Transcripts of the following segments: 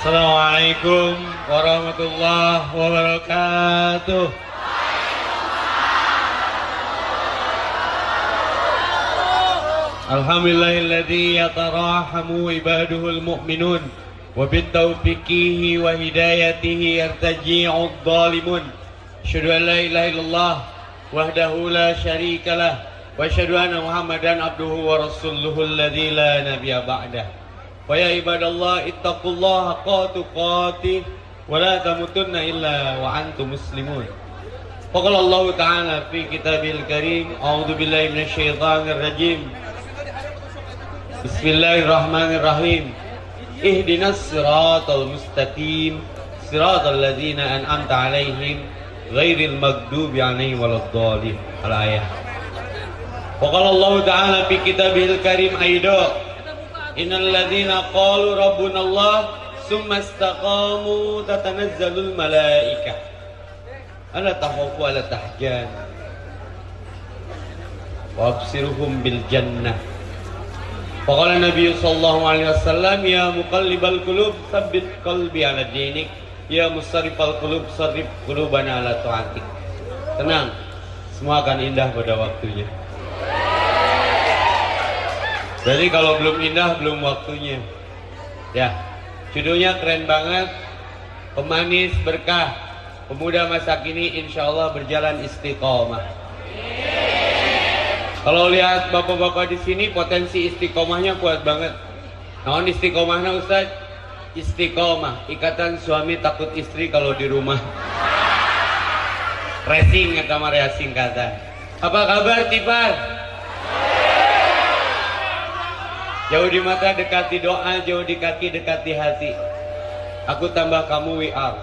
السلام عليكم ورحمة الله وبركاته. الحمد لله الذي يتراحم عباده المؤمنون وبالتوفيقه وهدايته يرتجع الظالمون. أشهد أن لا إله إلا الله وحده لا شريك له وأشهد أن محمدا عبده ورسوله الذي لا نبي بعده. La nabiyya ba'dah. Wa ya ibadallah ittaqullaha haqqa tuqatih wa la tamutunna illa wa antum muslimun. Faqala Allah Ta'ala fi kitabil karim A'udzu billahi minasyaitonir rajim Bismillahirrahmanirrahim Ihdinas siratal mustaqim Siratal ladzina an'amta alaihim Ghairil maghdubi alaihim waladdallin Al-ayah Waqala Allah Ta'ala fi kitabil karim Innal ladzina qalu rabbuna Allah Summa istaqamu tatanazzalul malaikah Ala takhafu ala tahjan Wa absiruhum bil jannah Faqala Nabi sallallahu alaihi wasallam ya muqallibal qulub tsabbit qalbi ala dinik ya musarrifal qulub sarrif qulubana ala taatik. Tenang, semua akan indah pada waktunya. Jadi kalau belum indah belum waktunya. Ya, judulnya keren banget. Pemanis berkah. Pemuda masa kini insya Allah berjalan istiqomah. Kalau lihat bapak-bapak di sini potensi istiqomahnya kuat banget. Namun istiqomahnya Ustaz? Istiqomah, ikatan suami takut istri kalau di rumah. Racing kata Maria singkatan. Apa kabar Tipar? Jauh di mata dekati doa, jauh di kaki dekati hati. Aku tambah kamu are.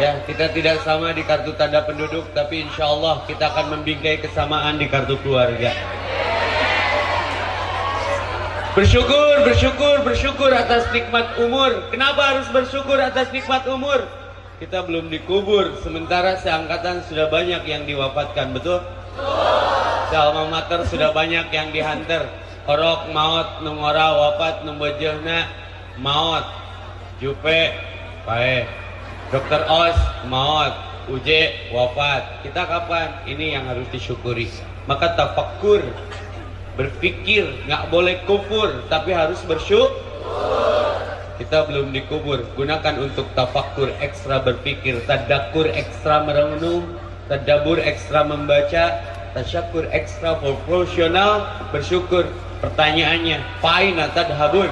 Ya, kita tidak sama di kartu tanda penduduk, tapi insya Allah kita akan membingkai kesamaan di kartu keluarga. Bersyukur, bersyukur, bersyukur atas nikmat umur. Kenapa harus bersyukur atas nikmat umur? Kita belum dikubur, sementara seangkatan sudah banyak yang diwafatkan, betul? Alma mater sudah banyak yang dihantar. Orok maut, nungora wafat, numbojehna maut. Jupe, pae. Dokter Os maut, Uje wafat. Kita kapan? Ini yang harus disyukuri. Maka tafakur, berpikir, nggak boleh kufur, tapi harus bersyukur. Kita belum dikubur. Gunakan untuk tafakur ekstra berpikir, tadakur ekstra merenung, tadabur ekstra membaca, tasyakur ekstra proporsional, bersyukur. Pertanyaannya, pain atau habun?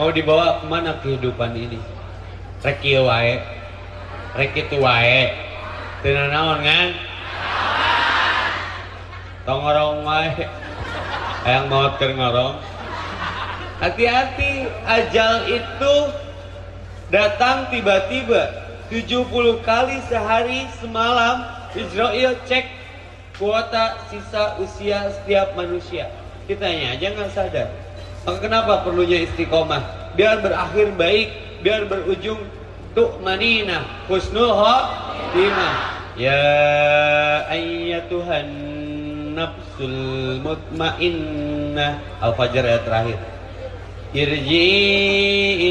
Mau dibawa ke mana kehidupan ini? Rekio wae, rek itu wae. Tina naon kan? Tongorong wae. Yang maut keur ngorong hati-hati ajal itu datang tiba-tiba. 70 kali sehari semalam Israel cek kuota sisa usia setiap manusia kitanya aja nggak sadar maka kenapa perlunya istiqomah? Biar berakhir baik biar berujung tu'manina husnul khotimah ya ayyatuhan nafsul mutmainnah. Al-fajr ayat terakhir. Irji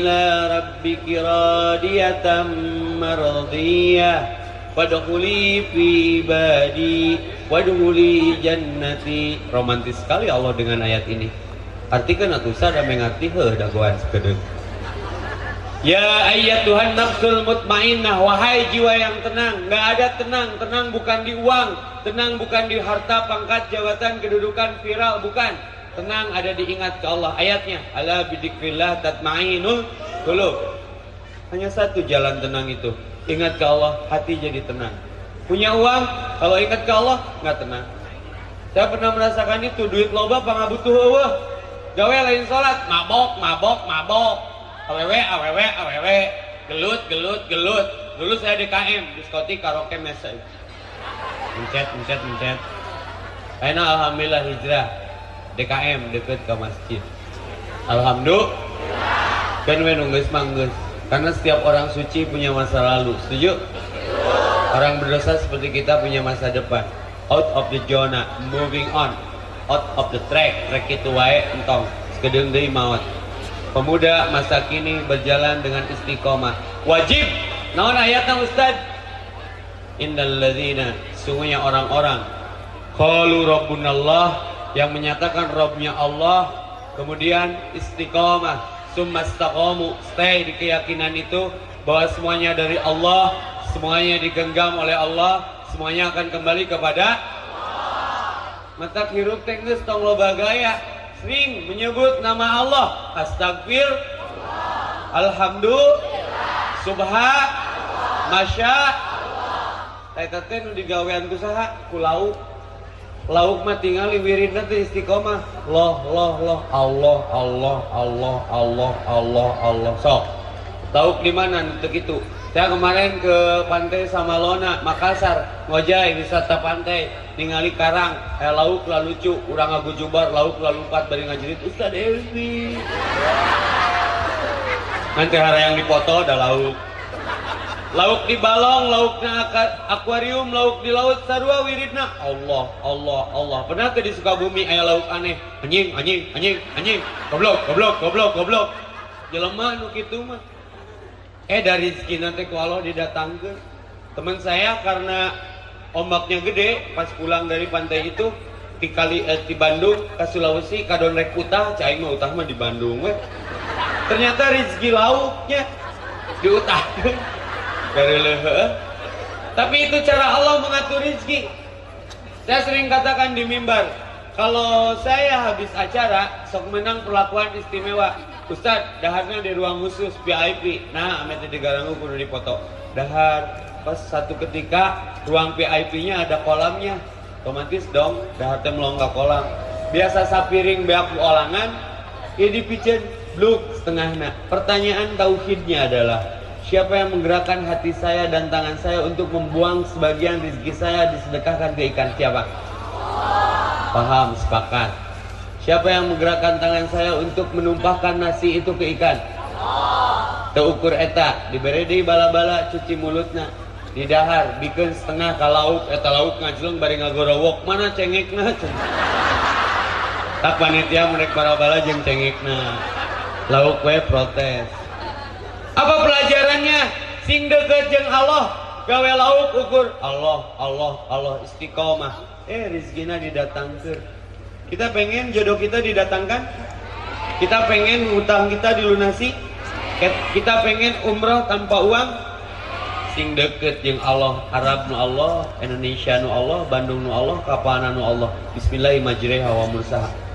ila rabbiki radiyatan mardiyah wadkhuli fi ibadi wadkhuli jannati. Romantis sekali Allah dengan ayat ini. Artikan atuh sada mengerti heuh dagoan sekedeu Ya ayat Tuhan nafsul mutmainnah Wahai jiwa yang tenang. Gak ada tenang. Tenang bukan di uang Tenang bukan di harta, pangkat, jabatan, kedudukan, viral Bukan. Tenang ada diingat ke Allah. Ayatnya Ala bidikrillah tatmainul Qulub. Hanya satu jalan tenang itu. Ingat ke Allah Hati jadi tenang. Punya uang Kalau ingat ke Allah Gak tenang. Saya pernah merasakan itu Duit loba pangabutuh eueuh Gawe lain sholat Mabok, mabok, mabok. Awewe awewe awewe. Gelut gelut gelut. Dulu saya di KM diskotik karaoke mesa. Mencet mencet mencet. Aina alhamdulillah hijrah. DKM deket ke masjid. Alhamdulillah. Kan we nunggus manggus karena setiap orang suci punya masa lalu. Setuju orang berdosa seperti kita punya masa depan. Out of the zona moving on. Out of the track track itu wae entong. Sekedeng deui maut. Pemuda masa kini berjalan dengan istiqomah. Wajib! Naon ayatnya Ustaz? Innal ladzina sungguhnya orang-orang. Qalu rabbunallah yang menyatakan Robnya Allah. Kemudian istiqomah. Summa stay di keyakinan itu bahwa semuanya dari Allah semuanya digenggam oleh Allah semuanya akan kembali kepada mata hirup teknis tong loba gaya sering menyebut nama Allah. Astagfir alhamdulillah. Subha masya. Eta teh nu digawean ku saha? Ku lauk. Lauk mah tinggal wirid nanti istiqomah. Loh loh loh. Allah Allah Allah Allah Allah Allah sok lauk di mana itu saya kemarin ke pantai sama Lona Makassar ngojai wisata pantai. Ningali karang eh lauk lah lucu. Urang aku jubar lauk lah lupat bari ngajerit Ustaz Elvi nanti hari yang dipoto ada lauk. Lauk di balong, lauk na akuarium, lauk di laut sarua wiridna. Allah, Allah, Allah. Pernah ke di Sukabumi aya lauk aneh, anjing, anjing, anjing, anjing, goblok, goblok, goblok, goblok. Jelema nu kitu mah. Eh dari rezeki nanti ku Allah didatangkeun. Teman saya karena ombaknya gede pas pulang dari pantai itu di kali eh, di Bandung ke Sulawesi kadon rek utah cai mah utah mah di Bandung we. Ternyata rezeki lauknya diutahkeun dari lehe. Tapi itu cara Allah mengatur rezeki. Saya sering katakan di mimbar, kalau saya habis acara, sok menang perlakuan istimewa. Ustadz, daharnya di ruang khusus VIP. Nah, amet di garangu kudu dipoto. Dahar, pas satu ketika ruang VIP-nya ada kolamnya. Otomatis dong, dahar teh melonggak kolam. Biasa sapiring beak olangan, ya dipijen bluk setengahnya. Pertanyaan tauhidnya adalah, Siapa yang menggerakkan hati saya dan tangan saya untuk membuang sebagian rezeki saya disedekahkan ke ikan? Siapa? Paham, sepakat. Siapa yang menggerakkan tangan saya untuk menumpahkan nasi itu ke ikan? Teukur eta, diberi di bala-bala cuci mulutnya. Di dahar, bikin setengah ka lauk, eta lauk ngajleng bari ngagorowok. Mana cengekna? Tak panitia mereka bala-bala jeng cengekna. Lauk we protes. Apa pelajarannya? Sing deket jeng Allah, gawe lauk ukur Allah, Allah, Allah istiqomah. Eh rizkina didatangkan. Kita pengen jodoh kita didatangkan. Kita pengen utang kita dilunasi. Kita pengen umroh tanpa uang. Sing deket jeng Allah, Arab nu Allah, Indonesia nu Allah, Bandung nu Allah, Kapana nu Allah. Bismillahirrahmanirrahim.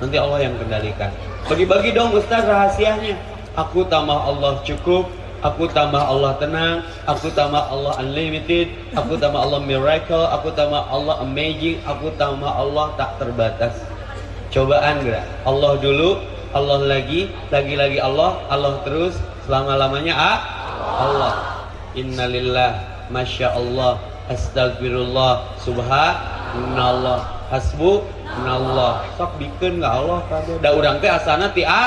Nanti Allah yang kendalikan. Bagi-bagi dong Ustaz rahasianya. Aku tambah Allah cukup, aku tambah Allah tenang, aku tambah Allah unlimited, aku tambah Allah miracle, aku tambah Allah amazing, aku tambah Allah tak terbatas. Cobaan gak? Allah dulu, Allah lagi, lagi-lagi Allah, Allah terus, selama-lamanya ah, Allah. Innalillah, Masya Allah, Astagfirullah, Subhanallah, Hasbunallah. Sok bikin gak Allah. Da urang teh asana ti a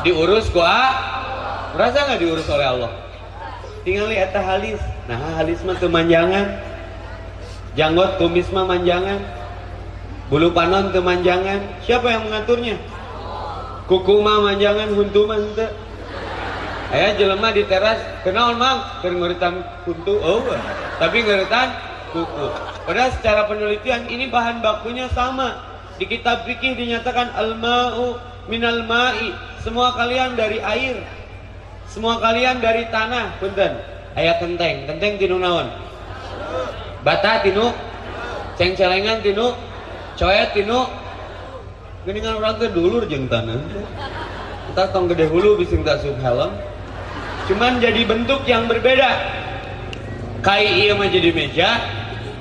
diurus ku a Merasa nggak diurus oleh Allah? Tinggal lihat halis. Nah halis mah kemanjangan. Janggot kumis mah manjangan. Bulu panon kemanjangan. Siapa yang mengaturnya? Kuku mah manjangan, huntu mah hente. Ayah jelema di teras, kenal mang, ngeritan huntu, oh, tapi ngeritan kuku. Padahal secara penelitian ini bahan bakunya sama. Di kitab fikih dinyatakan al-ma'u minal ma'i. Semua kalian dari air. Semua kalian dari tanah, punten. Ayah kenteng, kenteng tinu naon? Bata tinu, ceng-celengan tinu, coet tinu. Geningan orang ke dulur jeng tanah. Entar tong gede hulu bisa tak sub helm. Cuman jadi bentuk yang berbeda. Kai iya mah jadi meja,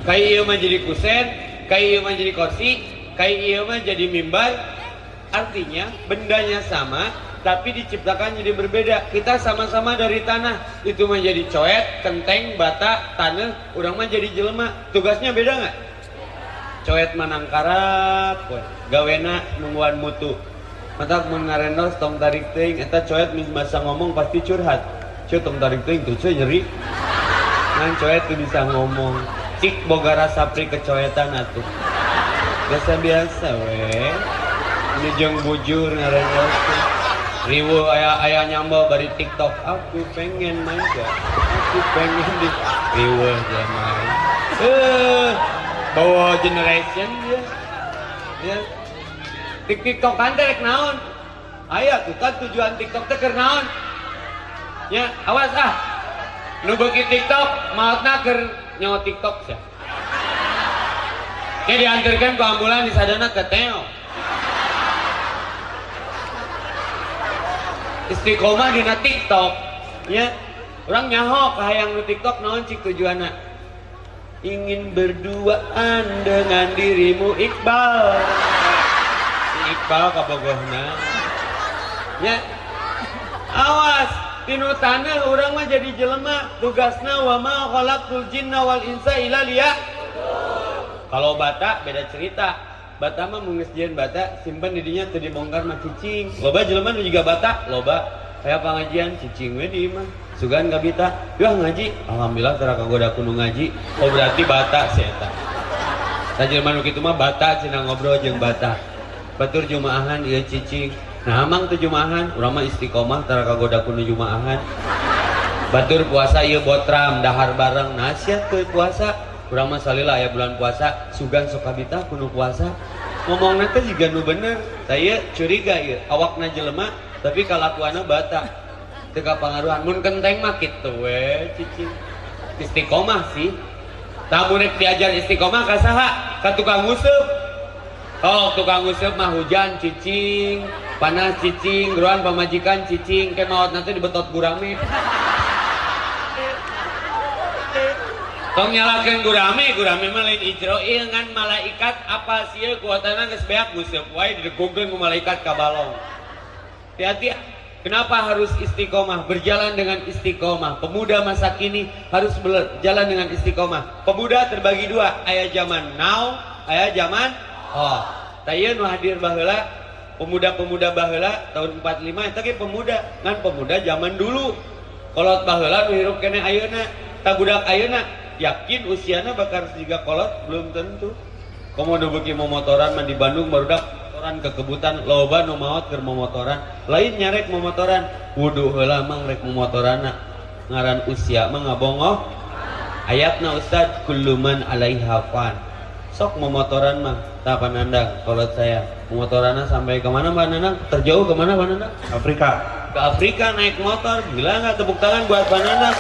kai iya mah jadi kusen, kai iya mah jadi kursi, kai iya mah jadi mimbar. Artinya bendanya sama, tapi diciptakan jadi berbeda. Kita sama-sama dari tanah, itu menjadi coet, kenteng, bata, tanah, orang mah jadi jelema. Tugasnya beda nggak? Coet manangkarat, gawena nungguan mutu. Mata mun ngarendos tong tarik ting, eta coet masa ngomong pasti curhat. Cuy tong tarik ting tuh cuy nyeri. Ngan coet tuh bisa ngomong. Cik boga rasa pri kecoetan atuh. Biasa biasa weh. Ini jeng bujur ngarendos tuh. riwo ayah ayah nyambo dari TikTok aku pengen main gak aku pengen di riwo aja main eh bawa generation dia ya Tik TikTok kan terek naon ayah tuh kan tujuan TikTok teh naon ya awas ah nu beuki TikTok mautna keur nyawa TikTok Ya diantarkan ke ambulan di sadana ke Teo. Istiqomah di TikTok. Ya. Orang nyaho kahayang di TikTok naon cik tujuanna. Ingin berduaan dengan dirimu Iqbal. Iqbal kabogohna. Ya. Awas, tinu tanah orang mah jadi jelema tugasna wa ma khalaqtul jinna wal insa illa liya kalau bata beda cerita. Bata mah mengesjian bata simpan didinya teu dibongkar mah cicing. Loba jelema juga bata, loba kayak pengajian cicing we di imah. Sugan kabita, yah ngaji. Alhamdulillah tara kagoda kuno ngaji. Oh berarti bata si eta. Tah jelema nu kitu mah bata cenah ngobrol jeung bata. Batur jumaahan ieu cicing. Nah amang tuh jumaahan, urang mah istiqomah tara kagoda kuno jumaahan. Batur puasa ieu botram dahar bareng. Nah sia puasa kurang masalah ya bulan puasa sugan sokabita kuno puasa ngomong nanti juga nu bener saya curiga ya awakna jelema tapi kalakuana bata. Teka pengaruhan. Mun kenteng mah gitu we cicing. Istiqomah sih. Tamu nek diajar istiqomah kasaha? Ka tukang nguseup oh tukang nguseup mah hujan cicing. Panas cicing. Geruan pamajikan cicing. Kemawat nanti dibetot gurame. Tong nyalakan gurame, gurame mah lain ijroil ngan malaikat apa sih kuatana geus beak museup wae didegongkeun ku malaikat ka balong. Hati-hati Kenapa harus istiqomah? Berjalan dengan istiqomah. Pemuda masa kini harus berjalan dengan istiqomah. Pemuda terbagi dua, ayah zaman now, ayah zaman oh. Taya nu hadir baheula pemuda-pemuda baheula tahun 45 eta ge pemuda, ngan pemuda zaman dulu. Kolot baheula nu hirup kene ayeuna, tak budak ayeuna yakin usianya bakal juga kolot belum tentu komodo beki mau motoran mah di Bandung baru dak motoran ke kebutan loba nu maot keur motoran lain nyarek motoran wudu heula mang rek motoran ngaran usia mah ngabongoh. Ayatna ustad kulluman alaiha fan. Sok motoran mah tak panandang kalau saya. Motorannya sampai ke mana mbak Nanang? Terjauh ke mana mbak Nanang? Afrika. Ke Afrika naik motor. Gila nggak tepuk tangan buat mbak Nanang?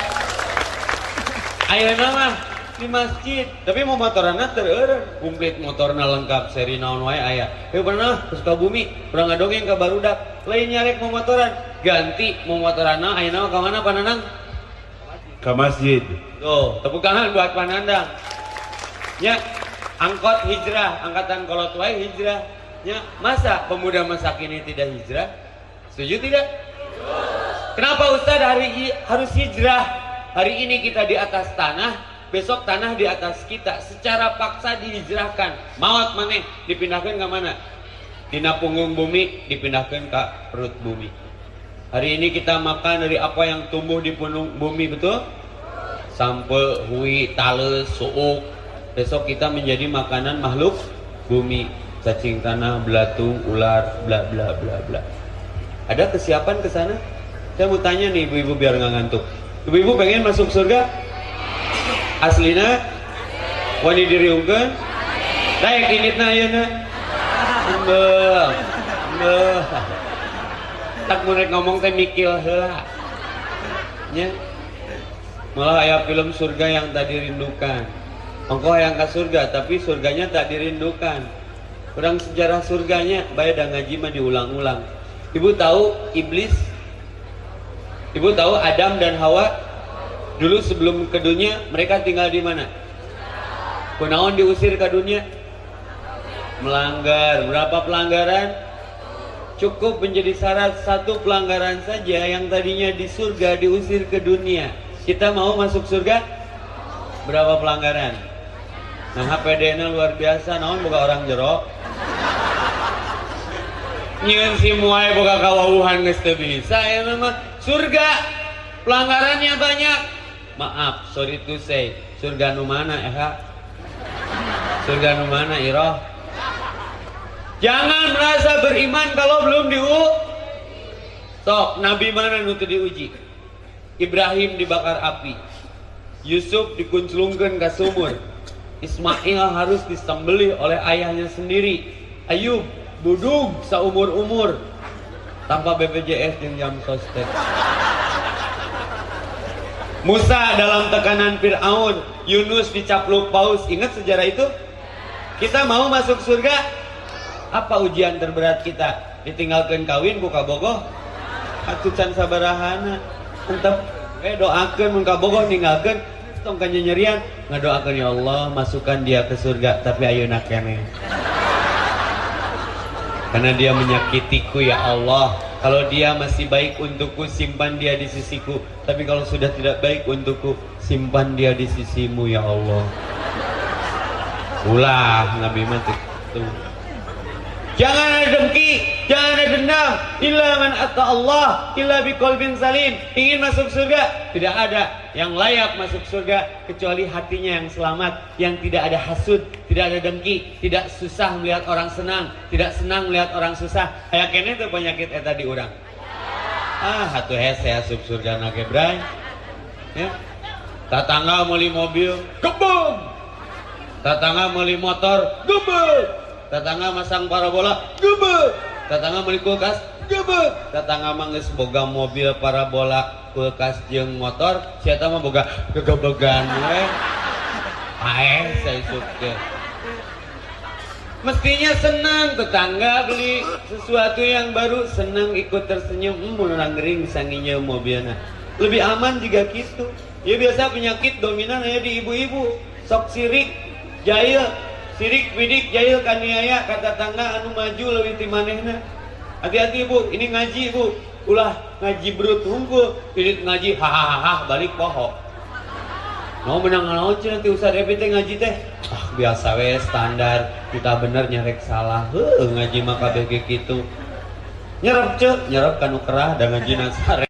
Ayo mah di masjid. Tapi mau motoran tereureun komplit motorna lengkap seri naon wae aya. He pernah ke bumi pernah ngadongeng ke barudak. Lain nyarek mau motoran. Ganti mau motorana ayeuna ka mana panandang? Ke masjid. Tuh tepuk tangan buat panandang. Ya angkot hijrah. Angkatan kolot wae hijrah. Ya masa pemuda masa kini tidak hijrah? Setuju tidak? Kenapa Ustaz hari harus hijrah? Hari ini kita di atas tanah, besok tanah di atas kita. Secara paksa dihijrahkan. Maut mana? Dipindahkan ke mana? Dina punggung bumi, dipindahkan ke perut bumi. Hari ini kita makan dari apa yang tumbuh di punggung bumi, betul? Sampai hui, tales, suuk. Besok kita menjadi makanan makhluk bumi. Cacing tanah, belatung, ular, bla bla bla bla. Ada kesiapan ke sana? Saya mau tanya nih ibu-ibu biar nggak ngantuk. Ibu-ibu pengen masuk surga? Aslina? Wani diriungkeun? Daek initna ayeuna. Embel. Embel. Tak mulai ngomong teh mikil heula. Nya. Malah aya film surga yang tak dirindukan. Engkau yang ke surga, tapi surganya tak dirindukan. Kurang sejarah surganya, baik dan ngaji mah diulang-ulang. Ibu tahu iblis Ibu tahu Adam dan Hawa dulu sebelum ke dunia mereka tinggal di mana? Kunaon diusir ke dunia? Melanggar. Berapa pelanggaran? Cukup menjadi syarat satu pelanggaran saja yang tadinya di surga diusir ke dunia. Kita mau masuk surga? Berapa pelanggaran? Nah HPD-nya luar biasa, naon buka orang jerok. Nyen si muai buka kawauhan geus bisa ya memang Surga pelanggarannya banyak. Maaf, sorry to say. Surga nu mana ya? Surga nu mana Iroh? Jangan merasa beriman kalau belum diu. Sok, nabi mana nu diuji? Ibrahim dibakar api. Yusuf dikunclungkan ke sumur. Ismail harus disembelih oleh ayahnya sendiri. Ayub budug seumur-umur tanpa BPJS dan jam sostek. Musa dalam tekanan Fir'aun, Yunus dicapluk paus. Ingat sejarah itu? Kita mau masuk surga? Apa ujian terberat kita? Ditinggalkan kawin buka bogoh? atucan sabarahana entah eh doakan muka bogoh ninggalkan tong nyerian ngadoakan ya Allah masukkan dia ke surga tapi ayo kene karena dia menyakitiku ya Allah kalau dia masih baik untukku simpan dia di sisiku. Tapi kalau sudah tidak baik untukku simpan dia di sisimu ya Allah. Ulah Nabi mati tuh Jangan ada dengki, jangan ada dendam. Illa man atta Allah, illa biqalbin salim. Ingin masuk surga, tidak ada yang layak masuk surga kecuali hatinya yang selamat, yang tidak ada hasud, tidak ada dengki, tidak susah melihat orang senang, tidak senang melihat orang susah. Kayak kene itu penyakit eta di orang. Ah, hatu hes saya sub surga nage bray. Ya. Tatangga meuli mobil, gebung. Tatangga meuli motor, gebung tetangga masang parabola gebet tetangga beli kulkas gebet tetangga mangis boga mobil parabola kulkas jeng motor siapa mah boga kegebegan we? Ae saya suka. Mestinya senang tetangga beli sesuatu yang baru senang ikut tersenyum hmm, orang sanginya mobilnya. Lebih aman jika gitu. Ya biasa penyakit dominan ya di ibu-ibu. Sok sirik jahil. Sirik bidik jahil kaniaya kata tangga anu maju lebih timanehna. Hati-hati bu ini ngaji bu ulah ngaji berut unggul pirit ngaji hahaha balik poho. Mau menang naon cina ti usah depit ngaji teh. Ah biasa we standar. Kita bener nyerek salah. Heuh ngaji mah kabeh gitu. Nyerap ce. Nyerap kanu kerah dan ngaji nasare